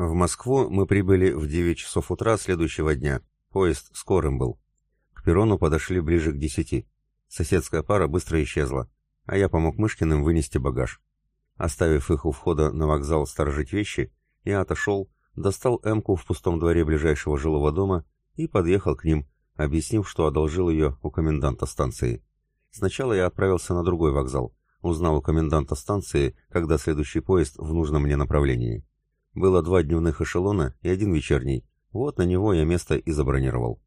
В Москву мы прибыли в 9 часов утра следующего дня. Поезд скорым был. К перрону подошли ближе к десяти. Соседская пара быстро исчезла, а я помог Мышкиным вынести багаж. Оставив их у входа на вокзал сторожить вещи, я отошел, достал Эмку в пустом дворе ближайшего жилого дома и подъехал к ним, объяснив, что одолжил ее у коменданта станции. Сначала я отправился на другой вокзал, узнал у коменданта станции, когда следующий поезд в нужном мне направлении. Было два дневных эшелона и один вечерний. Вот на него я место и забронировал.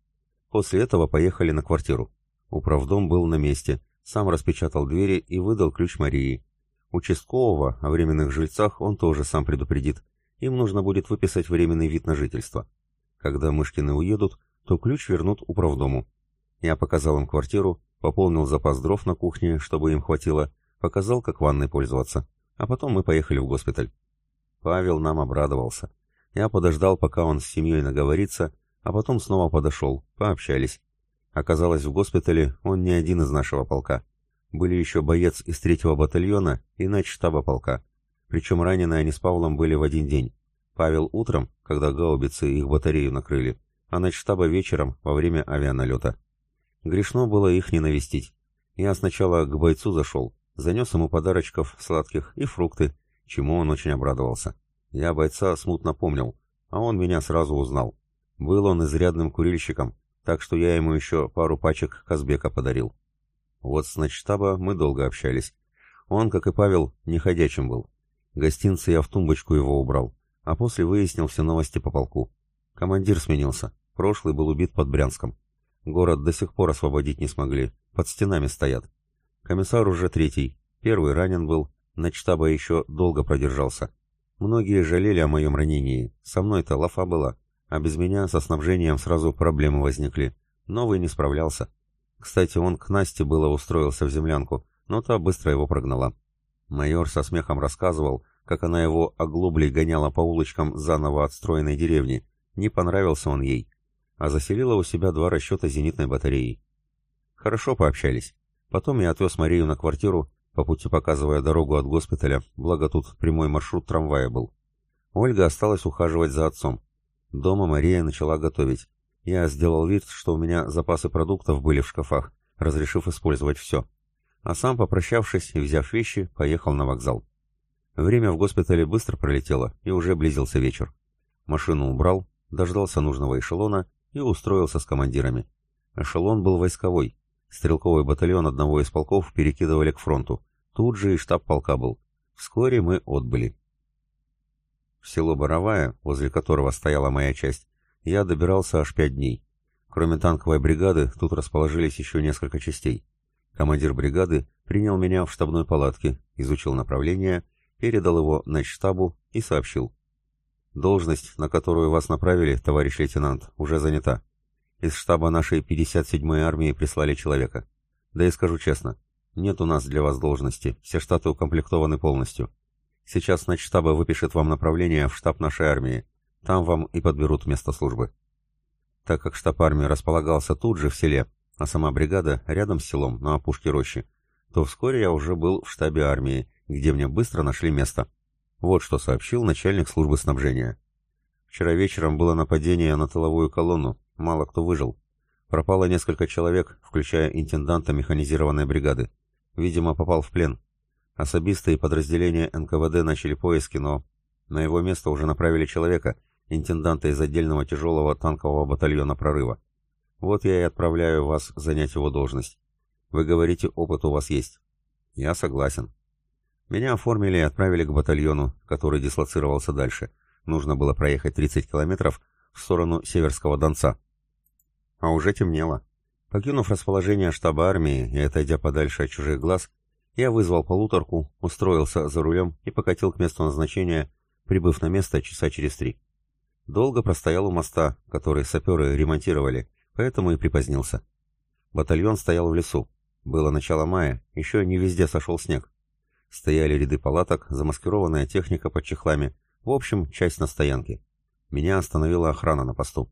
После этого поехали на квартиру. Управдом был на месте, сам распечатал двери и выдал ключ Марии. Участкового о временных жильцах он тоже сам предупредит. Им нужно будет выписать временный вид на жительство. Когда Мышкины уедут, то ключ вернут управдому. Я показал им квартиру, пополнил запас дров на кухне, чтобы им хватило, показал, как ванной пользоваться. А потом мы поехали в госпиталь. Павел нам обрадовался. Я подождал, пока он с семьей наговорится, а потом снова подошел, пообщались. Оказалось, в госпитале он не один из нашего полка. Были еще боец из третьего батальона и штаба полка. Причем раненые они с Павлом были в один день. Павел утром, когда гаубицы их батарею накрыли, а штаба вечером во время авианалета. Грешно было их не навестить. Я сначала к бойцу зашел, занес ему подарочков сладких и фрукты, чему он очень обрадовался. Я бойца смутно помнил, а он меня сразу узнал. Был он изрядным курильщиком, так что я ему еще пару пачек Казбека подарил. Вот с начштаба мы долго общались. Он, как и Павел, неходячим был. Гостинцы я в тумбочку его убрал, а после выяснил все новости по полку. Командир сменился, прошлый был убит под Брянском. Город до сих пор освободить не смогли, под стенами стоят. Комиссар уже третий, первый ранен был, Начтаба еще долго продержался. Многие жалели о моем ранении. Со мной-то лафа была. А без меня со снабжением сразу проблемы возникли. Новый не справлялся. Кстати, он к Насте было устроился в землянку, но та быстро его прогнала. Майор со смехом рассказывал, как она его оглоблей гоняла по улочкам заново отстроенной деревни. Не понравился он ей. А заселила у себя два расчета зенитной батареи. Хорошо пообщались. Потом я отвез Марию на квартиру, по пути показывая дорогу от госпиталя, благо тут прямой маршрут трамвая был. Ольга осталась ухаживать за отцом. Дома Мария начала готовить. Я сделал вид, что у меня запасы продуктов были в шкафах, разрешив использовать все. А сам, попрощавшись и взяв вещи, поехал на вокзал. Время в госпитале быстро пролетело, и уже близился вечер. Машину убрал, дождался нужного эшелона и устроился с командирами. Эшелон был войсковой, Стрелковый батальон одного из полков перекидывали к фронту. Тут же и штаб полка был. Вскоре мы отбыли. В село Боровая, возле которого стояла моя часть, я добирался аж пять дней. Кроме танковой бригады, тут расположились еще несколько частей. Командир бригады принял меня в штабной палатке, изучил направление, передал его на штабу и сообщил. «Должность, на которую вас направили, товарищ лейтенант, уже занята. Из штаба нашей 57-й армии прислали человека. Да и скажу честно, нет у нас для вас должности, все штаты укомплектованы полностью. Сейчас штаба выпишет вам направление в штаб нашей армии. Там вам и подберут место службы. Так как штаб армии располагался тут же, в селе, а сама бригада рядом с селом, на опушке рощи, то вскоре я уже был в штабе армии, где мне быстро нашли место. Вот что сообщил начальник службы снабжения. Вчера вечером было нападение на тыловую колонну, Мало кто выжил. Пропало несколько человек, включая интенданта механизированной бригады. Видимо, попал в плен. Особисты и подразделения НКВД начали поиски, но на его место уже направили человека, интенданта из отдельного тяжелого танкового батальона прорыва. Вот я и отправляю вас занять его должность. Вы говорите, опыт у вас есть. Я согласен. Меня оформили и отправили к батальону, который дислоцировался дальше. Нужно было проехать 30 километров в сторону Северского Донца. А уже темнело. Покинув расположение штаба армии и отойдя подальше от чужих глаз, я вызвал полуторку, устроился за рулем и покатил к месту назначения, прибыв на место часа через три. Долго простоял у моста, который саперы ремонтировали, поэтому и припозднился. Батальон стоял в лесу. Было начало мая, еще не везде сошел снег. Стояли ряды палаток, замаскированная техника под чехлами, в общем, часть на стоянке. Меня остановила охрана на посту.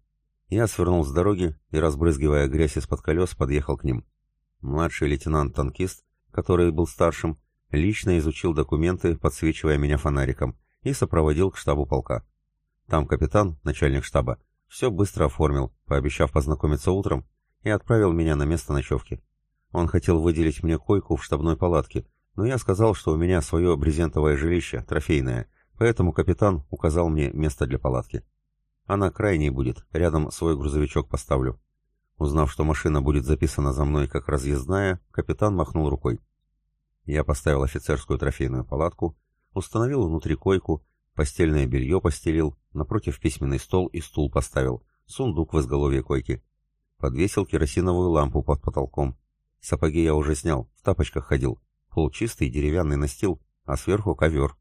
Я свернул с дороги и, разбрызгивая грязь из-под колес, подъехал к ним. Младший лейтенант-танкист, который был старшим, лично изучил документы, подсвечивая меня фонариком, и сопроводил к штабу полка. Там капитан, начальник штаба, все быстро оформил, пообещав познакомиться утром, и отправил меня на место ночевки. Он хотел выделить мне койку в штабной палатке, но я сказал, что у меня свое брезентовое жилище, трофейное, поэтому капитан указал мне место для палатки. Она крайней будет, рядом свой грузовичок поставлю. Узнав, что машина будет записана за мной как разъездная, капитан махнул рукой. Я поставил офицерскую трофейную палатку, установил внутри койку, постельное белье постелил, напротив письменный стол и стул поставил, сундук в изголовье койки. Подвесил керосиновую лампу под потолком. Сапоги я уже снял, в тапочках ходил. Пол чистый, деревянный настил, а сверху ковер.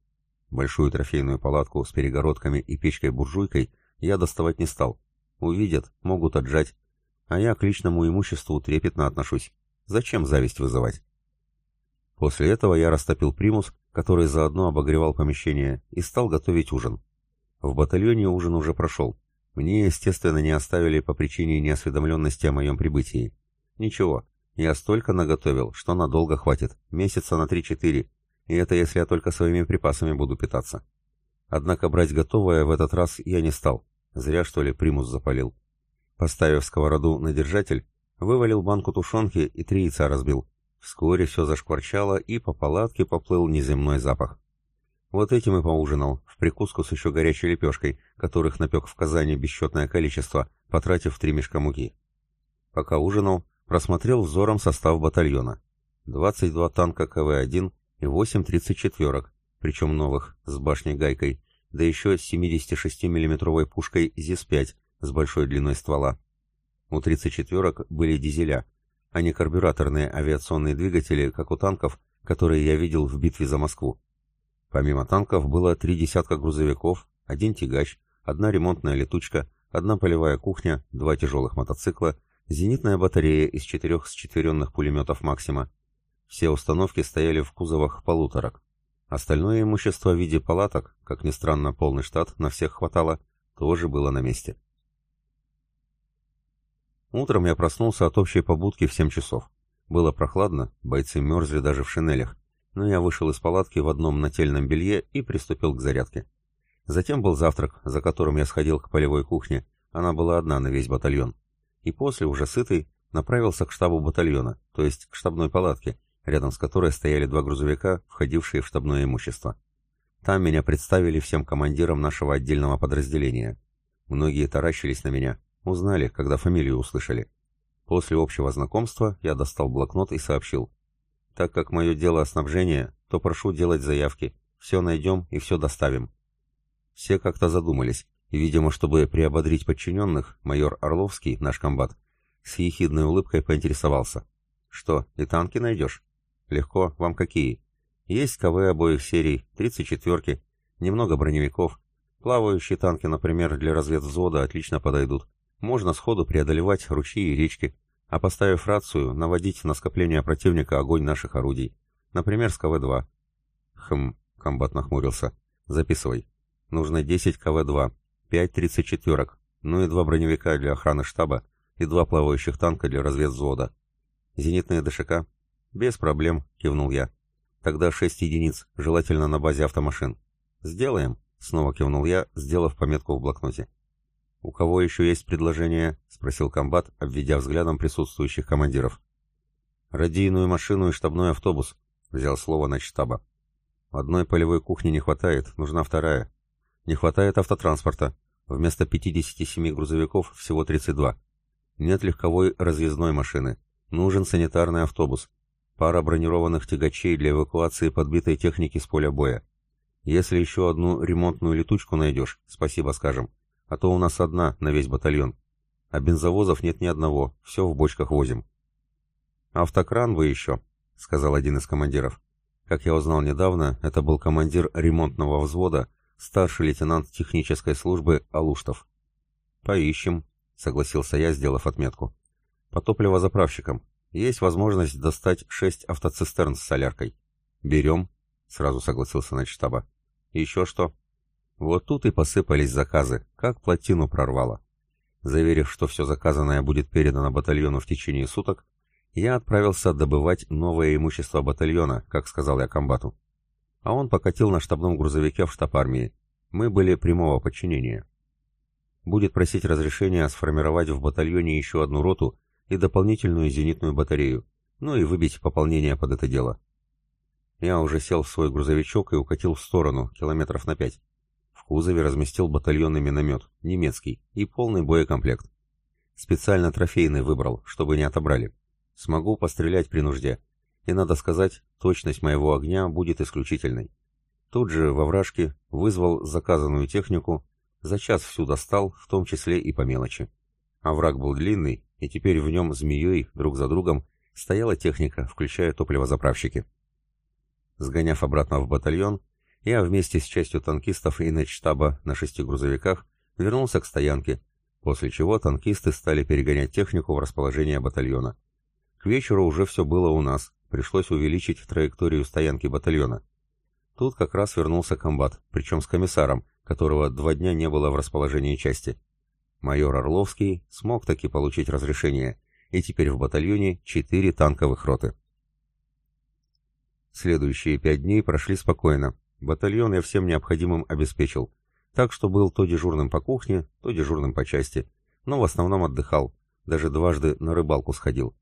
Большую трофейную палатку с перегородками и печкой-буржуйкой я доставать не стал. Увидят, могут отжать. А я к личному имуществу трепетно отношусь. Зачем зависть вызывать? После этого я растопил примус, который заодно обогревал помещение, и стал готовить ужин. В батальоне ужин уже прошел. Мне, естественно, не оставили по причине неосведомленности о моем прибытии. Ничего, я столько наготовил, что надолго хватит, месяца на 3-4, и это если я только своими припасами буду питаться. Однако брать готовое в этот раз я не стал. Зря, что ли, примус запалил. Поставив сковороду на держатель, вывалил банку тушенки и три яйца разбил. Вскоре все зашкварчало, и по палатке поплыл неземной запах. Вот этим и поужинал, в прикуску с еще горячей лепешкой, которых напек в Казани бесчетное количество, потратив три мешка муки. Пока ужинал, просмотрел взором состав батальона. 22 танка КВ-1 и 8 34-ок, причем новых, с башней-гайкой, да еще с 76 миллиметровой пушкой ЗИС-5 с большой длиной ствола. У 34-ок были дизеля, а не карбюраторные авиационные двигатели, как у танков, которые я видел в битве за Москву. Помимо танков было три десятка грузовиков, один тягач, одна ремонтная летучка, одна полевая кухня, два тяжелых мотоцикла, зенитная батарея из четырех счетверенных пулеметов «Максима». Все установки стояли в кузовах полуторок. Остальное имущество в виде палаток, как ни странно, полный штат, на всех хватало, тоже было на месте. Утром я проснулся от общей побудки в 7 часов. Было прохладно, бойцы мерзли даже в шинелях, но я вышел из палатки в одном нательном белье и приступил к зарядке. Затем был завтрак, за которым я сходил к полевой кухне, она была одна на весь батальон. И после, уже сытый, направился к штабу батальона, то есть к штабной палатке, рядом с которой стояли два грузовика, входившие в штабное имущество. Там меня представили всем командирам нашего отдельного подразделения. Многие таращились на меня, Узнали, когда фамилию услышали. После общего знакомства я достал блокнот и сообщил. Так как мое дело снабжение, то прошу делать заявки. Все найдем и все доставим. Все как-то задумались, и, видимо, чтобы приободрить подчиненных, майор Орловский, наш комбат, с ехидной улыбкой поинтересовался. «Что, и танки найдешь?» «Легко. Вам какие?» «Есть КВ обоих серий, 34-ки, немного броневиков. Плавающие танки, например, для разведвзвода отлично подойдут. Можно сходу преодолевать ручьи и речки, а поставив рацию, наводить на скопление противника огонь наших орудий. Например, с КВ-2. Хм, комбат нахмурился. Записывай. Нужно 10 КВ-2, 5 34-ок, ну и два броневика для охраны штаба и два плавающих танка для разведвзвода. Зенитные ДШК? Без проблем, кивнул я. Тогда 6 единиц, желательно на базе автомашин. Сделаем, снова кивнул я, сделав пометку в блокноте. «У кого еще есть предложение?» — спросил комбат, обведя взглядом присутствующих командиров. «Радийную машину и штабной автобус», — взял слово на штаба. «Одной полевой кухни не хватает, нужна вторая. Не хватает автотранспорта. Вместо 57 грузовиков всего 32. Нет легковой разъездной машины. Нужен санитарный автобус. Пара бронированных тягачей для эвакуации подбитой техники с поля боя. Если еще одну ремонтную летучку найдешь, спасибо скажем а то у нас одна на весь батальон. А бензовозов нет ни одного, все в бочках возим. «Автокран вы еще», — сказал один из командиров. Как я узнал недавно, это был командир ремонтного взвода, старший лейтенант технической службы Алуштов. «Поищем», — согласился я, сделав отметку. «По топливозаправщикам. Есть возможность достать шесть автоцистерн с соляркой». «Берем», — сразу согласился начштаба. «Еще что?» Вот тут и посыпались заказы, как плотину прорвало. Заверив, что все заказанное будет передано батальону в течение суток, я отправился добывать новое имущество батальона, как сказал я комбату. А он покатил на штабном грузовике в штаб армии. Мы были прямого подчинения. будет просить разрешения сформировать в батальоне еще одну роту и дополнительную зенитную батарею, ну и выбить пополнение под это дело. Я уже сел в свой грузовичок и укатил в сторону, километров на пять. В кузове разместил батальонный миномет, немецкий, и полный боекомплект. Специально трофейный выбрал, чтобы не отобрали. Смогу пострелять при нужде. И, надо сказать, точность моего огня будет исключительной. Тут же во вражке вызвал заказанную технику, за час всю достал, в том числе и по мелочи. А враг был длинный, и теперь в нем змеей друг за другом стояла техника, включая топливозаправщики. Сгоняв обратно в батальон, я вместе с частью танкистов и начштаба на шести грузовиках вернулся к стоянке, после чего танкисты стали перегонять технику в расположение батальона. К вечеру уже все было у нас, пришлось увеличить траекторию стоянки батальона. Тут как раз вернулся комбат, причем с комиссаром, которого два дня не было в расположении части. Майор Орловский смог таки получить разрешение, и теперь в батальоне четыре танковых роты. Следующие пять дней прошли спокойно. Батальон я всем необходимым обеспечил, так что был то дежурным по кухне, то дежурным по части, но в основном отдыхал, даже дважды на рыбалку сходил.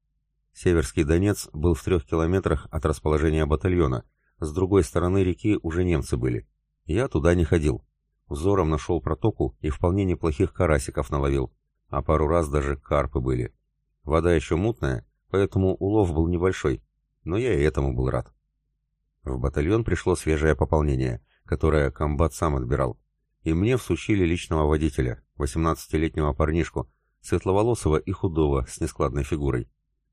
Северский Донец был в трех километрах от расположения батальона, с другой стороны реки уже немцы были. Я туда не ходил, Взором нашел протоку и вполне неплохих карасиков наловил, а пару раз даже карпы были. Вода еще мутная, поэтому улов был небольшой, но я и этому был рад. В батальон пришло свежее пополнение, которое комбат сам отбирал. И мне всучили личного водителя, 18-летнего парнишку, светловолосого и худого, с нескладной фигурой.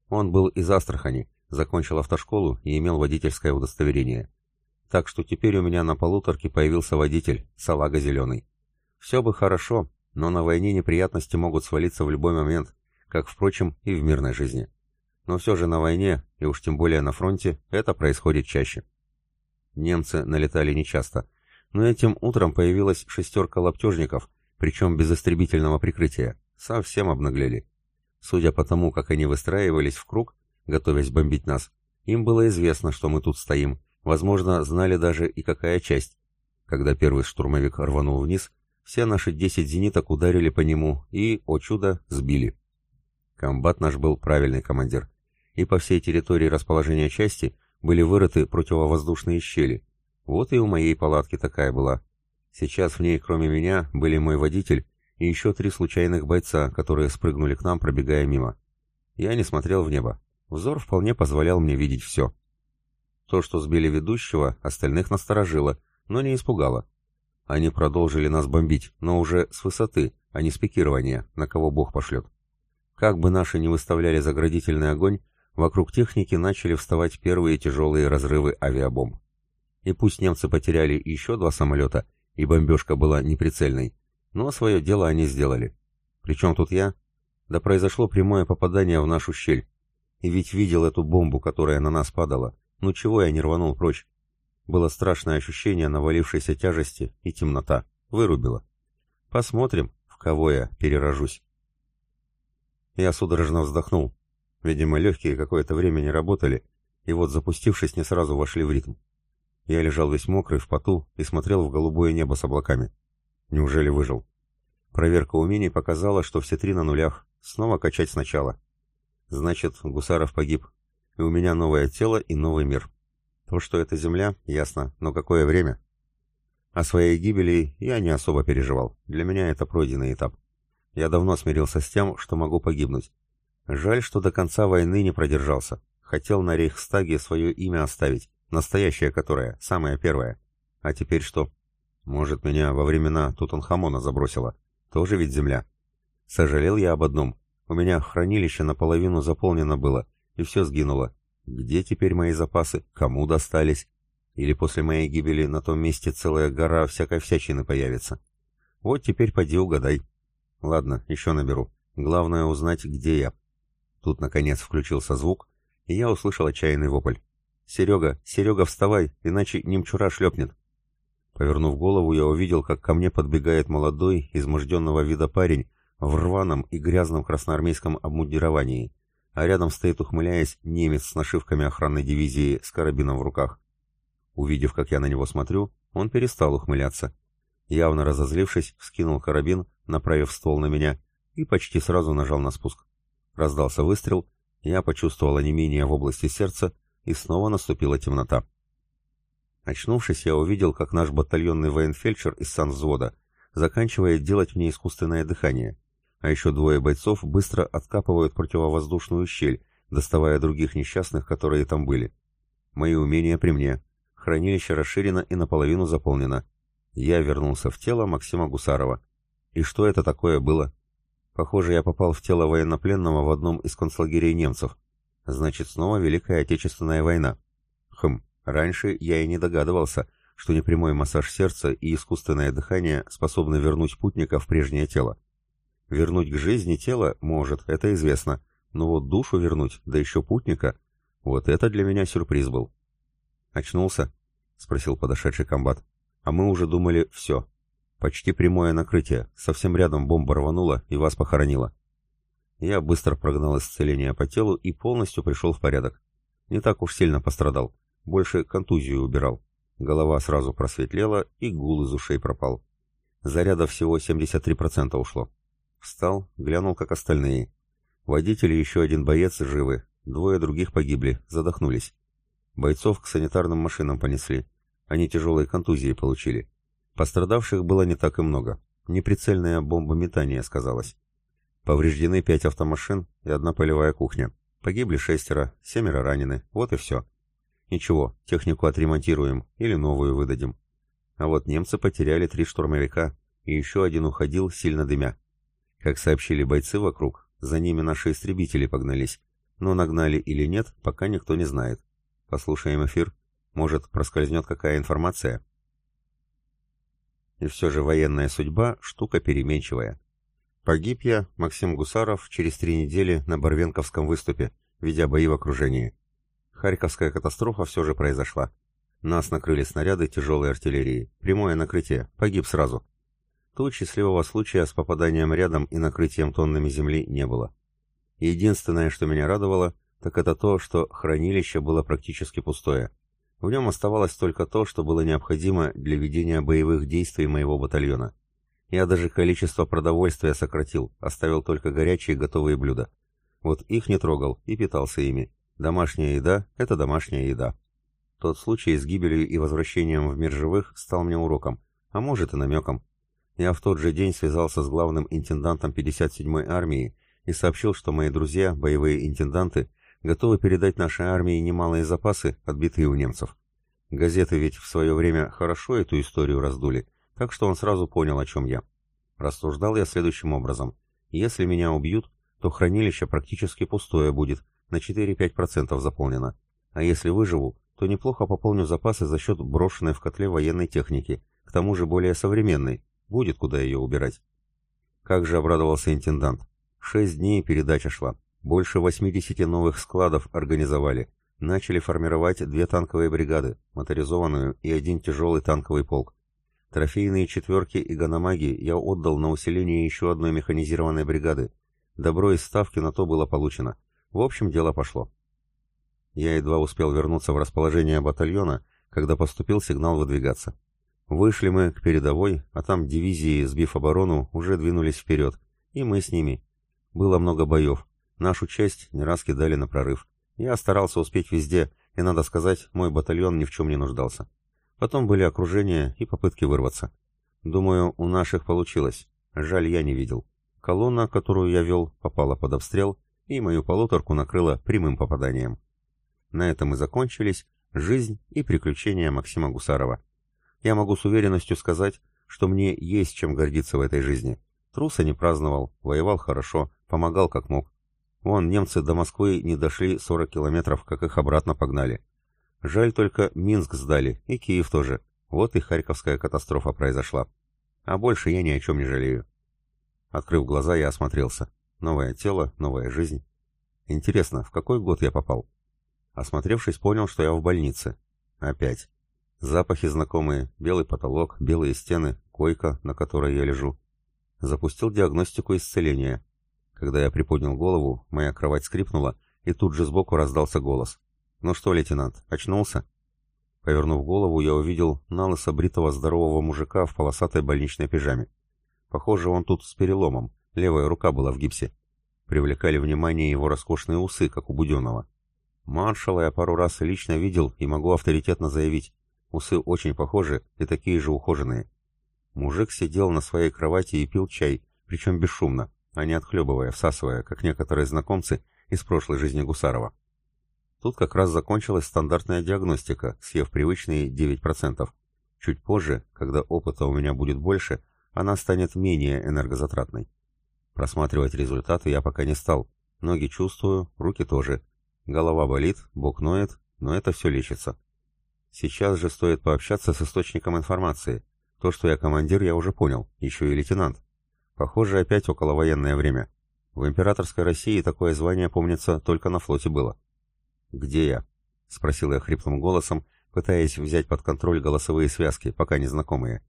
Он был из Астрахани, закончил автошколу и имел водительское удостоверение. Так что теперь у меня на полуторке появился водитель, салага зеленый. Все бы хорошо, но на войне неприятности могут свалиться в любой момент, как, впрочем, и в мирной жизни. Но все же на войне, и уж тем более на фронте, это происходит чаще. Немцы налетали нечасто, но этим утром появилась шестерка лаптежников, причем без истребительного прикрытия, совсем обнаглели. Судя по тому, как они выстраивались в круг, готовясь бомбить нас, им было известно, что мы тут стоим, Возможно, знали даже и какая часть. Когда первый штурмовик рванул вниз, все наши 10 зениток ударили по нему и, о чудо, сбили. Комбат наш был правильный командир. И по всей территории расположения части были вырыты противовоздушные щели. Вот и у моей палатки такая была. Сейчас в ней, кроме меня, были мой водитель и еще три случайных бойца, которые спрыгнули к нам, пробегая мимо. Я не смотрел в небо. Взор вполне позволял мне видеть все. То, что сбили ведущего, остальных насторожило, но не испугало. Они продолжили нас бомбить, но уже с высоты, а не с пикирования, на кого Бог пошлет. Как бы наши не выставляли заградительный огонь, вокруг техники начали вставать первые тяжелые разрывы авиабомб. И пусть немцы потеряли еще два самолета, и бомбежка была неприцельной, но свое дело они сделали. Причем тут я? Да произошло прямое попадание в нашу щель. И ведь видел эту бомбу, которая на нас падала. Ну чего я не рванул прочь? Было страшное ощущение навалившейся тяжести и темнота. Вырубило. Посмотрим, в кого я перерожусь. Я судорожно вздохнул. Видимо, легкие какое-то время не работали, и вот запустившись, не сразу вошли в ритм. Я лежал весь мокрый, в поту, и смотрел в голубое небо с облаками. Неужели выжил? Проверка умений показала, что все три на нулях. Снова качать сначала. Значит, Гусаров погиб, и у меня новое тело и новый мир. То, что это Земля, ясно, но какое время? О своей гибели я не особо переживал. Для меня это пройденный этап. Я давно смирился с тем, что могу погибнуть. Жаль, что до конца войны не продержался. Хотел на Рейхстаге свое имя оставить, настоящее которое, самое первое. А теперь что? Может, меня во времена Тутанхамона забросило. Тоже ведь земля. Сожалел я об одном. У меня хранилище наполовину заполнено было, и все сгинуло. Где теперь мои запасы? Кому достались? Или после моей гибели на том месте целая гора всякой всячины появится? Вот теперь поди угадай. Ладно, еще наберу. Главное узнать, где я. Тут, наконец, включился звук, и я услышал отчаянный вопль. «Серега, Серега, вставай, иначе немчура шлепнет!» Повернув голову, я увидел, как ко мне подбегает молодой, изможденного вида парень в рваном и грязном красноармейском обмундировании а рядом стоит, ухмыляясь, немец с нашивками охранной дивизии с карабином в руках. Увидев, как я на него смотрю, он перестал ухмыляться. Явно разозлившись, вскинул карабин, направив ствол на меня, и почти сразу нажал на спуск. Раздался выстрел, я почувствовал онемение в области сердца, и снова наступила темнота. Очнувшись, я увидел, как наш батальонный военфельдшер из санвзвода заканчивает делать мне искусственное дыхание, а еще двое бойцов быстро откапывают противовоздушную щель, доставая других несчастных, которые там были. Мои умения при мне. Хранилище расширено и наполовину заполнено. Я вернулся в тело Максима Гусарова. И что это такое было? Похоже, я попал в тело военнопленного в одном из концлагерей немцев. Значит, снова Великая Отечественная война. Хм, раньше я и не догадывался, что непрямой массаж сердца и искусственное дыхание способны вернуть путника в прежнее тело. Вернуть к жизни тело может, это известно, но вот душу вернуть, да еще путника, вот это для меня сюрприз был. «Очнулся?» — спросил подошедший комбат. «А мы уже думали, все. Почти прямое накрытие, совсем рядом бомба рванула и вас похоронила». Я быстро прогнал исцеление по телу и полностью пришел в порядок. Не так уж сильно пострадал, больше контузию убирал. Голова сразу просветлела и гул из ушей пропал. Заряда всего 73% ушло. Встал, глянул, как остальные. Водитель и еще один боец живы, двое других погибли, задохнулись. Бойцов к санитарным машинам понесли. Они тяжелые контузии получили. Пострадавших было не так и много. Неприцельное бомбометание сказалось. Повреждены пять автомашин и одна полевая кухня. Погибли шестеро, семеро ранены. Вот и все. Ничего, технику отремонтируем или новую выдадим. А вот немцы потеряли три штурмовика, и еще один уходил, сильно дымя. Как сообщили бойцы вокруг, за ними наши истребители погнались. Но нагнали или нет, пока никто не знает. Послушаем эфир. Может, проскользнет какая информация? И все же военная судьба – штука переменчивая. Погиб я, Максим Гусаров, через три недели на Барвенковском выступе, ведя бои в окружении. Харьковская катастрофа все же произошла. Нас накрыли снаряды тяжелой артиллерии. Прямое накрытие. Погиб сразу. Тут счастливого случая с попаданием рядом и накрытием тоннами земли не было. Единственное, что меня радовало, так это то, что хранилище было практически пустое. В нем оставалось только то, что было необходимо для ведения боевых действий моего батальона. Я даже количество продовольствия сократил, оставил только горячие готовые блюда. Вот их не трогал и питался ими. Домашняя еда – это домашняя еда. Тот случай с гибелью и возвращением в мир живых стал мне уроком, а может и намеком. Я в тот же день связался с главным интендантом 57-й армии и сообщил, что мои друзья, боевые интенданты, готовы передать нашей армии немалые запасы, отбитые у немцев. Газеты ведь в свое время хорошо эту историю раздули, так что он сразу понял, о чем я. Рассуждал я следующим образом. Если меня убьют, то хранилище практически пустое будет, на 4-5% заполнено. А если выживу, то неплохо пополню запасы за счет брошенной в котле военной техники, к тому же более современной, Будет куда ее убирать. Как же обрадовался интендант. Шесть дней передача шла. Больше 80 новых складов организовали. Начали формировать две танковые бригады, моторизованную и один тяжелый танковый полк. Трофейные четверки и ганамаги я отдал на усиление еще одной механизированной бригады. Добро из ставки на то было получено. В общем, дело пошло. Я едва успел вернуться в расположение батальона, когда поступил сигнал выдвигаться. Вышли мы к передовой, а там дивизии, сбив оборону, уже двинулись вперед, и мы с ними. Было много боев. Нашу часть не раз кидали на прорыв. Я старался успеть везде, и, надо сказать, мой батальон ни в чем не нуждался. Потом были окружения и попытки вырваться. Думаю, у наших получилось. Жаль, я не видел. Колонна, которую я вел, попала под обстрел, и мою полуторку накрыла прямым попаданием. На этом и закончились жизнь и приключения Максима Гусарова. Я могу с уверенностью сказать, что мне есть чем гордиться в этой жизни. Труса не праздновал, воевал хорошо, помогал как мог. Вон, немцы до Москвы не дошли 40 километров, как их обратно погнали. Жаль только Минск сдали, и Киев тоже. Вот и Харьковская катастрофа произошла. А больше я ни о чем не жалею. Открыв глаза, я осмотрелся. Новое тело, новая жизнь. Интересно, в какой год я попал? Осмотревшись, понял, что я в больнице. Опять. Запахи знакомые, белый потолок, белые стены, койка, на которой я лежу. Запустил диагностику исцеления. Когда я приподнял голову, моя кровать скрипнула, и тут же сбоку раздался голос. «Ну что, лейтенант, очнулся?» Повернув голову, я увидел налысо бритого здорового мужика в полосатой больничной пижаме. Похоже, он тут с переломом, левая рука была в гипсе. Привлекали внимание его роскошные усы, как у Буденного. Маршала я пару раз лично видел и могу авторитетно заявить. Усы очень похожи и такие же ухоженные. Мужик сидел на своей кровати и пил чай, причем бесшумно, а не отхлебывая, всасывая, как некоторые знакомцы из прошлой жизни Гусарова. Тут как раз закончилась стандартная диагностика, съев привычные 9%. Чуть позже, когда опыта у меня будет больше, она станет менее энергозатратной. Просматривать результаты я пока не стал. Ноги чувствую, руки тоже. Голова болит, бок ноет, но это все лечится. Сейчас же стоит пообщаться с источником информации. То, что я командир, я уже понял, еще и лейтенант. Похоже, опять околовоенное время. В императорской России такое звание, помнится, только на флоте было. «Где я?» — спросил я хриплым голосом, пытаясь взять под контроль голосовые связки, пока незнакомые.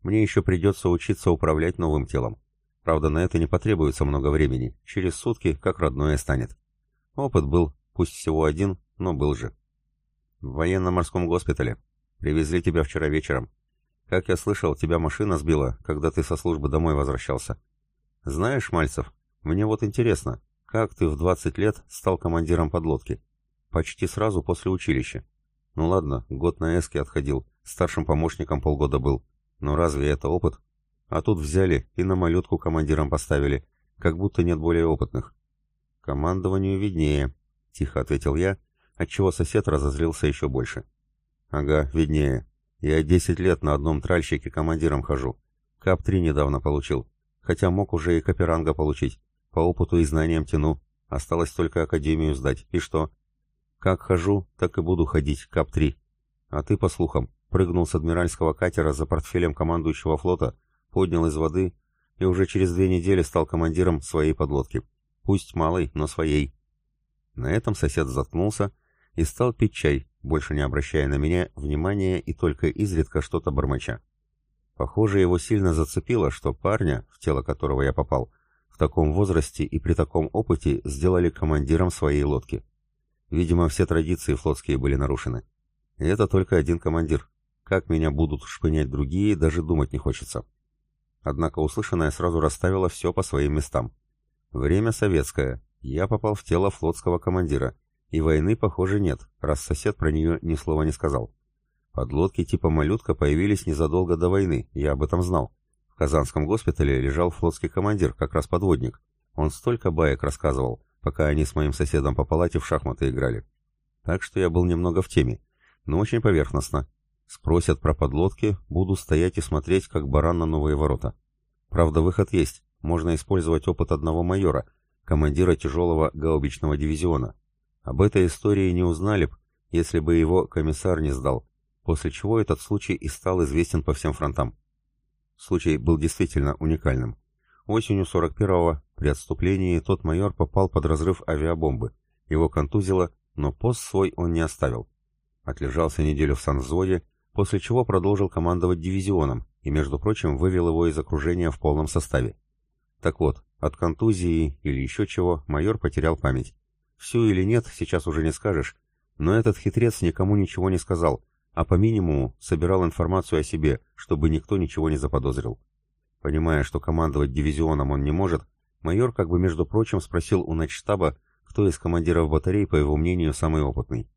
«Мне еще придется учиться управлять новым телом. Правда, на это не потребуется много времени. Через сутки как родное станет. Опыт был, пусть всего один, но был же. В военно-морском госпитале. Привезли тебя вчера вечером. Как я слышал, тебя машина сбила, когда ты со службы домой возвращался. Знаешь, Мальцев, мне вот интересно, как ты в 20 лет стал командиром подлодки? Почти сразу после училища. Ну ладно, год на эске отходил, старшим помощником полгода был. Но разве это опыт? А тут взяли и на малютку командиром поставили, как будто нет более опытных. Командованию виднее, тихо ответил я, отчего сосед разозлился еще больше. Ага, виднее. Я десять лет на одном тральщике командиром хожу. КАП-3 недавно получил. Хотя мог уже и Каперанга получить. По опыту и знаниям тяну. Осталось только Академию сдать. И что? Как хожу, так и буду ходить, КАП-3. А ты, по слухам, прыгнул с адмиральского катера за портфелем командующего флота, поднял из воды и уже через две недели стал командиром своей подлодки. Пусть малой, но своей. На этом сосед заткнулся и стал пить чай, больше не обращая на меня внимания и только изредка что-то бормоча. Похоже, его сильно зацепило, что парня, в тело которого я попал, в таком возрасте и при таком опыте сделали командиром своей лодки. Видимо, все традиции флотские были нарушены. И это только один командир. Как меня будут шпынять другие, даже думать не хочется. Однако услышанное сразу расставило все по своим местам. Время советское. Я попал в тело флотского командира. И войны, похоже, нет, раз сосед про нее ни слова не сказал. Подлодки типа «Малютка» появились незадолго до войны, я об этом знал. В Казанском госпитале лежал флотский командир, как раз подводник. Он столько баек рассказывал, пока они с моим соседом по палате в шахматы играли. Так что я был немного в теме, но очень поверхностно. Спросят про подлодки, буду стоять и смотреть, как баран на новые ворота. Правда, выход есть. Можно использовать опыт одного майора, командира тяжелого гаубичного дивизиона. Об этой истории не узнали б, если бы его комиссар не сдал, после чего этот случай и стал известен по всем фронтам. Случай был действительно уникальным. Осенью 41-го, при отступлении, тот майор попал под разрыв авиабомбы. Его контузило, но пост свой он не оставил. Отлежался неделю в санвзводе после чего продолжил командовать дивизионом и, между прочим, вывел его из окружения в полном составе. Так вот, от контузии или еще чего майор потерял память. Всю или нет, сейчас уже не скажешь, но этот хитрец никому ничего не сказал, а по минимуму собирал информацию о себе, чтобы никто ничего не заподозрил. Понимая, что командовать дивизионом он не может, майор как бы между прочим спросил у начштаба, кто из командиров батарей, по его мнению, самый опытный.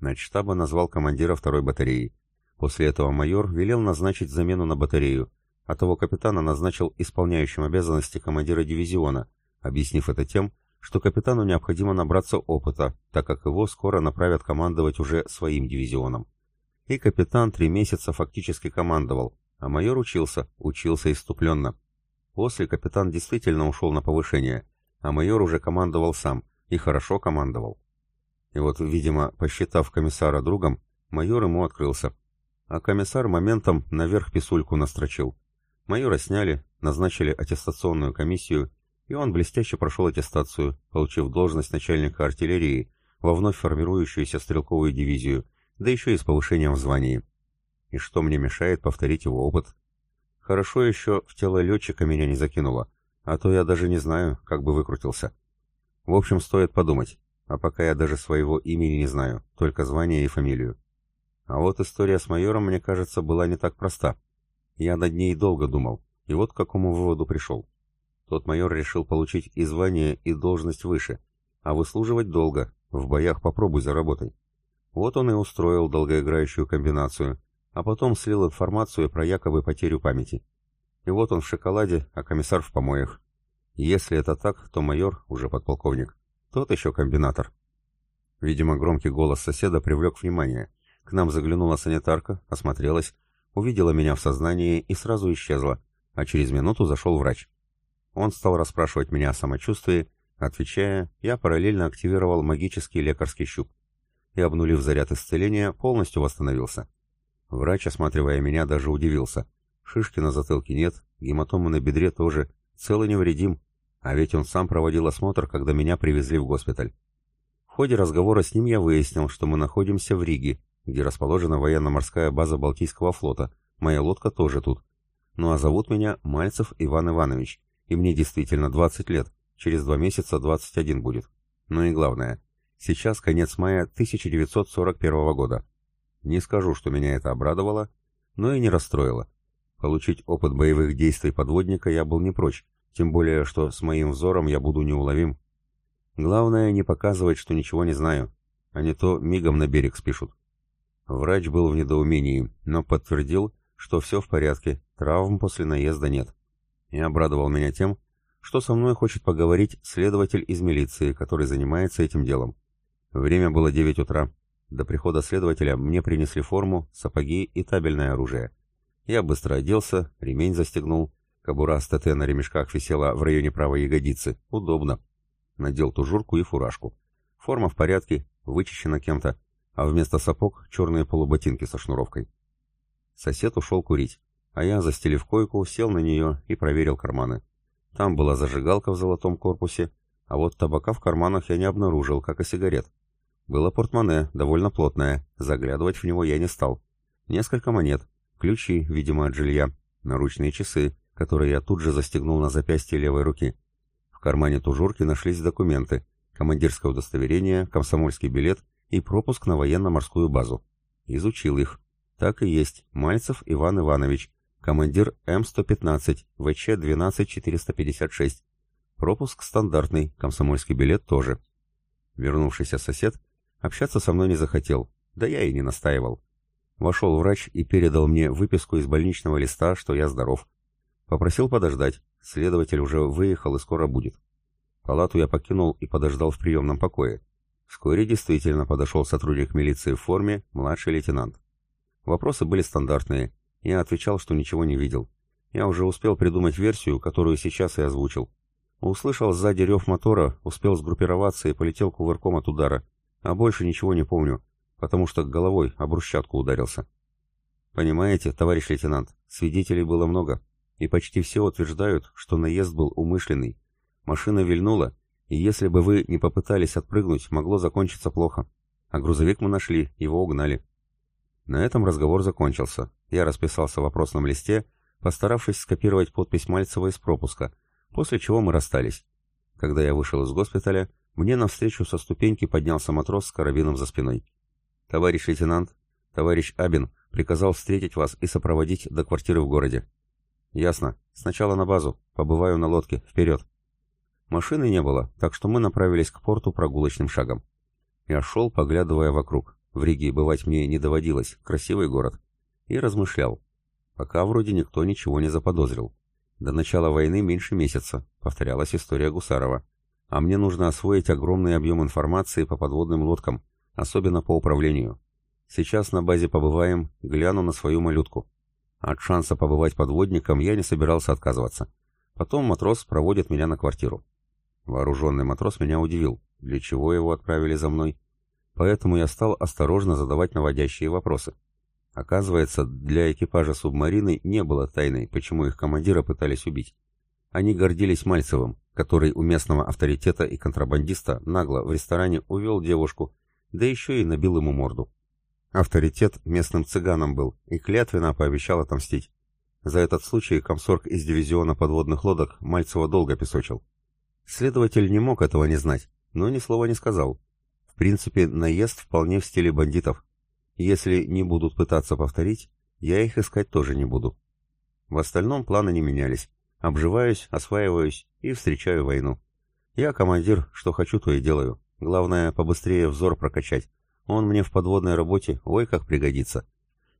Начштаба назвал командира второй батареи. После этого майор велел назначить замену на батарею, а того капитана назначил исполняющим обязанности командира дивизиона, объяснив это тем, что капитану необходимо набраться опыта, так как его скоро направят командовать уже своим дивизионом. И капитан три месяца фактически командовал, а майор учился, учился иступленно. После капитан действительно ушел на повышение, а майор уже командовал сам, и хорошо командовал. И вот, видимо, посчитав комиссара другом, майор ему открылся а комиссар моментом наверх писульку настрочил. Майора сняли, назначили аттестационную комиссию, и он блестяще прошел аттестацию, получив должность начальника артиллерии во вновь формирующуюся стрелковую дивизию, да еще и с повышением в звании. И что мне мешает повторить его опыт? Хорошо еще в тело летчика меня не закинуло, а то я даже не знаю, как бы выкрутился. В общем, стоит подумать, а пока я даже своего имени не знаю, только звание и фамилию. А вот история с майором, мне кажется, была не так проста. Я над ней долго думал. И вот к какому выводу пришел. Тот майор решил получить и звание, и должность выше, а выслуживать долго, в боях попробуй заработай. Вот он и устроил долгоиграющую комбинацию, а потом слил информацию про якобы потерю памяти. И вот он в шоколаде, а комиссар в помоях. Если это так, то майор, уже подполковник, тот еще комбинатор. Видимо, громкий голос соседа привлек внимание. К нам заглянула санитарка, осмотрелась, увидела меня в сознании и сразу исчезла, а через минуту зашел врач. Он стал расспрашивать меня о самочувствии, отвечая, я параллельно активировал магический лекарский щуп. И, обнулив заряд исцеления, полностью восстановился. Врач, осматривая меня, даже удивился. Шишки на затылке нет, гематомы на бедре тоже, цел и невредим, а ведь он сам проводил осмотр, когда меня привезли в госпиталь. В ходе разговора с ним я выяснил, что мы находимся в Риге, где расположена военно-морская база Балтийского флота. Моя лодка тоже тут. Ну а зовут меня Мальцев Иван Иванович, и мне действительно 20 лет, через два месяца 21 будет. Ну и главное, сейчас конец мая 1941 года. Не скажу, что меня это обрадовало, но и не расстроило. Получить опыт боевых действий подводника я был не прочь, тем более, что с моим взором я буду неуловим. Главное не показывать, что ничего не знаю, а не то мигом на берег спишут. Врач был в недоумении, но подтвердил, что все в порядке, травм после наезда нет. И обрадовал меня тем, что со мной хочет поговорить следователь из милиции, который занимается этим делом. Время было 9 утра. До прихода следователя мне принесли форму, сапоги и табельное оружие. Я быстро оделся, ремень застегнул. Кобура с ТТ на ремешках висела в районе правой ягодицы. Удобно. Надел тужурку и фуражку. Форма в порядке, вычищена кем-то, а вместо сапог черные полуботинки со шнуровкой. Сосед ушел курить, а я, застелив койку, сел на нее и проверил карманы. Там была зажигалка в золотом корпусе, а вот табака в карманах я не обнаружил, как и сигарет. Было портмоне, довольно плотное, заглядывать в него я не стал. Несколько монет, ключи, видимо, от жилья, наручные часы, которые я тут же застегнул на запястье левой руки. В кармане тужурки нашлись документы, командирское удостоверение, комсомольский билет и пропуск на военно-морскую базу. Изучил их. Так и есть, Мальцев Иван Иванович, командир М-115, ВЧ-12456. Пропуск стандартный, комсомольский билет тоже. Вернувшийся сосед общаться со мной не захотел, да я и не настаивал. Вошел врач и передал мне выписку из больничного листа, что я здоров. Попросил подождать, следователь уже выехал и скоро будет. Палату я покинул и подождал в приемном покое. Вскоре действительно подошел сотрудник милиции в форме, младший лейтенант. Вопросы были стандартные. Я отвечал, что ничего не видел. Я уже успел придумать версию, которую сейчас и озвучил. Услышал сзади рев мотора, успел сгруппироваться и полетел кувырком от удара. А больше ничего не помню потому что головой об брусчатку ударился. Понимаете, товарищ лейтенант, свидетелей было много, и почти все утверждают, что наезд был умышленный. Машина вильнула, и если бы вы не попытались отпрыгнуть, могло закончиться плохо. А грузовик мы нашли, его угнали. На этом разговор закончился. Я расписался в вопросном листе, постаравшись скопировать подпись Мальцева из пропуска, после чего мы расстались. Когда я вышел из госпиталя, мне навстречу со ступеньки поднялся матрос с карабином за спиной. «Товарищ лейтенант, товарищ Абин приказал встретить вас и сопроводить до квартиры в городе». «Ясно. Сначала на базу. Побываю на лодке. Вперед». Машины не было, так что мы направились к порту прогулочным шагом. Я шел, поглядывая вокруг. В Риге бывать мне не доводилось, красивый город. И размышлял. Пока вроде никто ничего не заподозрил. До начала войны меньше месяца, повторялась история Гусарова. А мне нужно освоить огромный объем информации по подводным лодкам, особенно по управлению. Сейчас на базе побываем, гляну на свою малютку. От шанса побывать подводником я не собирался отказываться. Потом матрос проводит меня на квартиру. Вооруженный матрос меня удивил, для чего его отправили за мной. Поэтому я стал осторожно задавать наводящие вопросы. Оказывается, для экипажа субмарины не было тайной, почему их командира пытались убить. Они гордились Мальцевым, который у местного авторитета и контрабандиста нагло в ресторане увел девушку да еще и набил ему морду. Авторитет местным цыганом был и клятвенно пообещал отомстить. За этот случай комсорг из дивизиона подводных лодок Мальцева долго песочил. Следователь не мог этого не знать, но ни слова не сказал. В принципе, наезд вполне в стиле бандитов. Если не будут пытаться повторить, я их искать тоже не буду. В остальном планы не менялись. Обживаюсь, осваиваюсь и встречаю войну. Я командир, что хочу, то и делаю. Главное, побыстрее взор прокачать. Он мне в подводной работе, ой, как пригодится.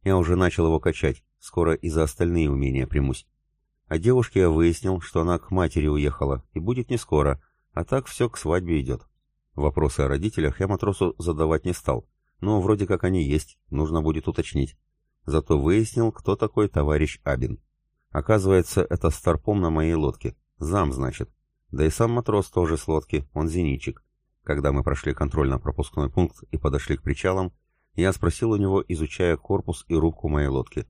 Я уже начал его качать, скоро и за остальные умения примусь. А девушке я выяснил, что она к матери уехала, и будет не скоро, а так все к свадьбе идет. Вопросы о родителях я матросу задавать не стал, но вроде как они есть, нужно будет уточнить. Зато выяснил, кто такой товарищ Абин. Оказывается, это старпом на моей лодке. Зам, значит. Да и сам матрос тоже с лодки, он зенитчик. Когда мы прошли контрольно-пропускной пункт и подошли к причалам, я спросил у него, изучая корпус и рубку моей лодки.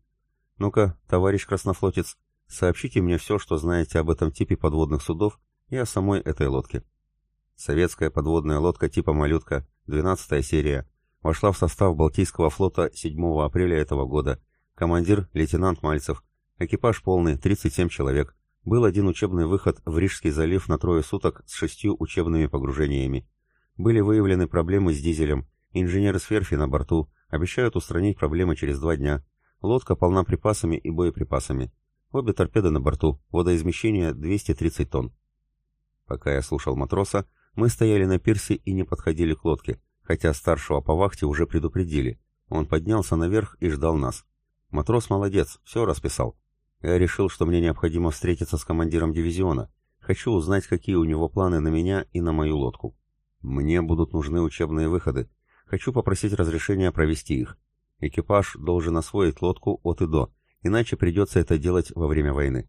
«Ну-ка, товарищ краснофлотец, сообщите мне все, что знаете об этом типе подводных судов и о самой этой лодке». Советская подводная лодка типа «Малютка», 12 серия, вошла в состав Балтийского флота 7 апреля этого года. Командир – лейтенант Мальцев. Экипаж полный, 37 человек. Был один учебный выход в Рижский залив на трое суток с шестью учебными погружениями. Были выявлены проблемы с дизелем. Инженеры с верфи на борту обещают устранить проблемы через два дня. Лодка полна припасами и боеприпасами. Обе торпеды на борту, водоизмещение 230 тонн. Пока я слушал матроса, мы стояли на пирсе и не подходили к лодке, хотя старшего по вахте уже предупредили. Он поднялся наверх и ждал нас. Матрос молодец, все расписал. Я решил, что мне необходимо встретиться с командиром дивизиона. Хочу узнать, какие у него планы на меня и на мою лодку. Мне будут нужны учебные выходы. Хочу попросить разрешения провести их. Экипаж должен освоить лодку от и до, иначе придется это делать во время войны.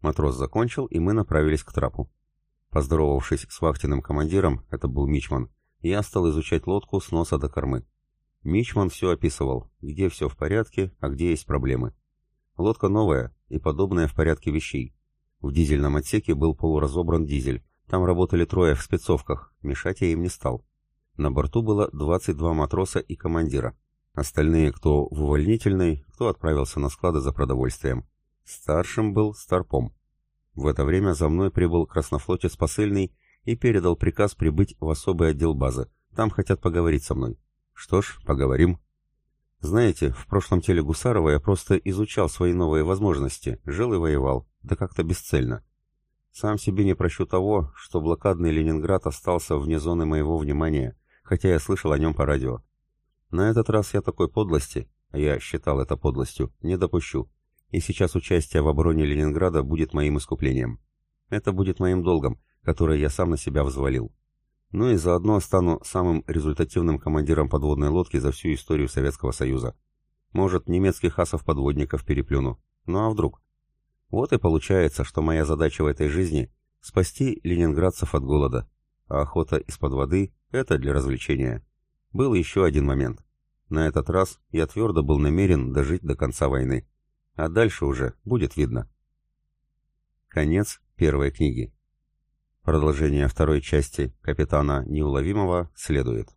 Матрос закончил, и мы направились к трапу. Поздоровавшись с вахтенным командиром, это был Мичман, я стал изучать лодку с носа до кормы. Мичман все описывал, где все в порядке, а где есть проблемы. Лодка новая и подобная в порядке вещей. В дизельном отсеке был полуразобран дизель, там работали трое в спецовках, мешать я им не стал. На борту было 22 матроса и командира. Остальные, кто в увольнительной, кто отправился на склады за продовольствием. Старшим был Старпом. В это время за мной прибыл краснофлотец посыльный и передал приказ прибыть в особый отдел базы. Там хотят поговорить со мной. Что ж, поговорим. Знаете, в прошлом теле Гусарова я просто изучал свои новые возможности, жил и воевал, да как-то бесцельно. Сам себе не прощу того, что блокадный Ленинград остался вне зоны моего внимания, хотя я слышал о нем по радио. На этот раз я такой подлости, я считал это подлостью, не допущу и сейчас участие в обороне Ленинграда будет моим искуплением. Это будет моим долгом, который я сам на себя взвалил. Ну и заодно стану самым результативным командиром подводной лодки за всю историю Советского Союза. Может, немецких асов-подводников переплюну. Ну а вдруг? Вот и получается, что моя задача в этой жизни — спасти ленинградцев от голода, а охота из-под воды — это для развлечения. Был еще один момент. На этот раз я твердо был намерен дожить до конца войны. А дальше уже будет видно. Конец первой книги. Продолжение второй части «Капитана Неуловимого» следует.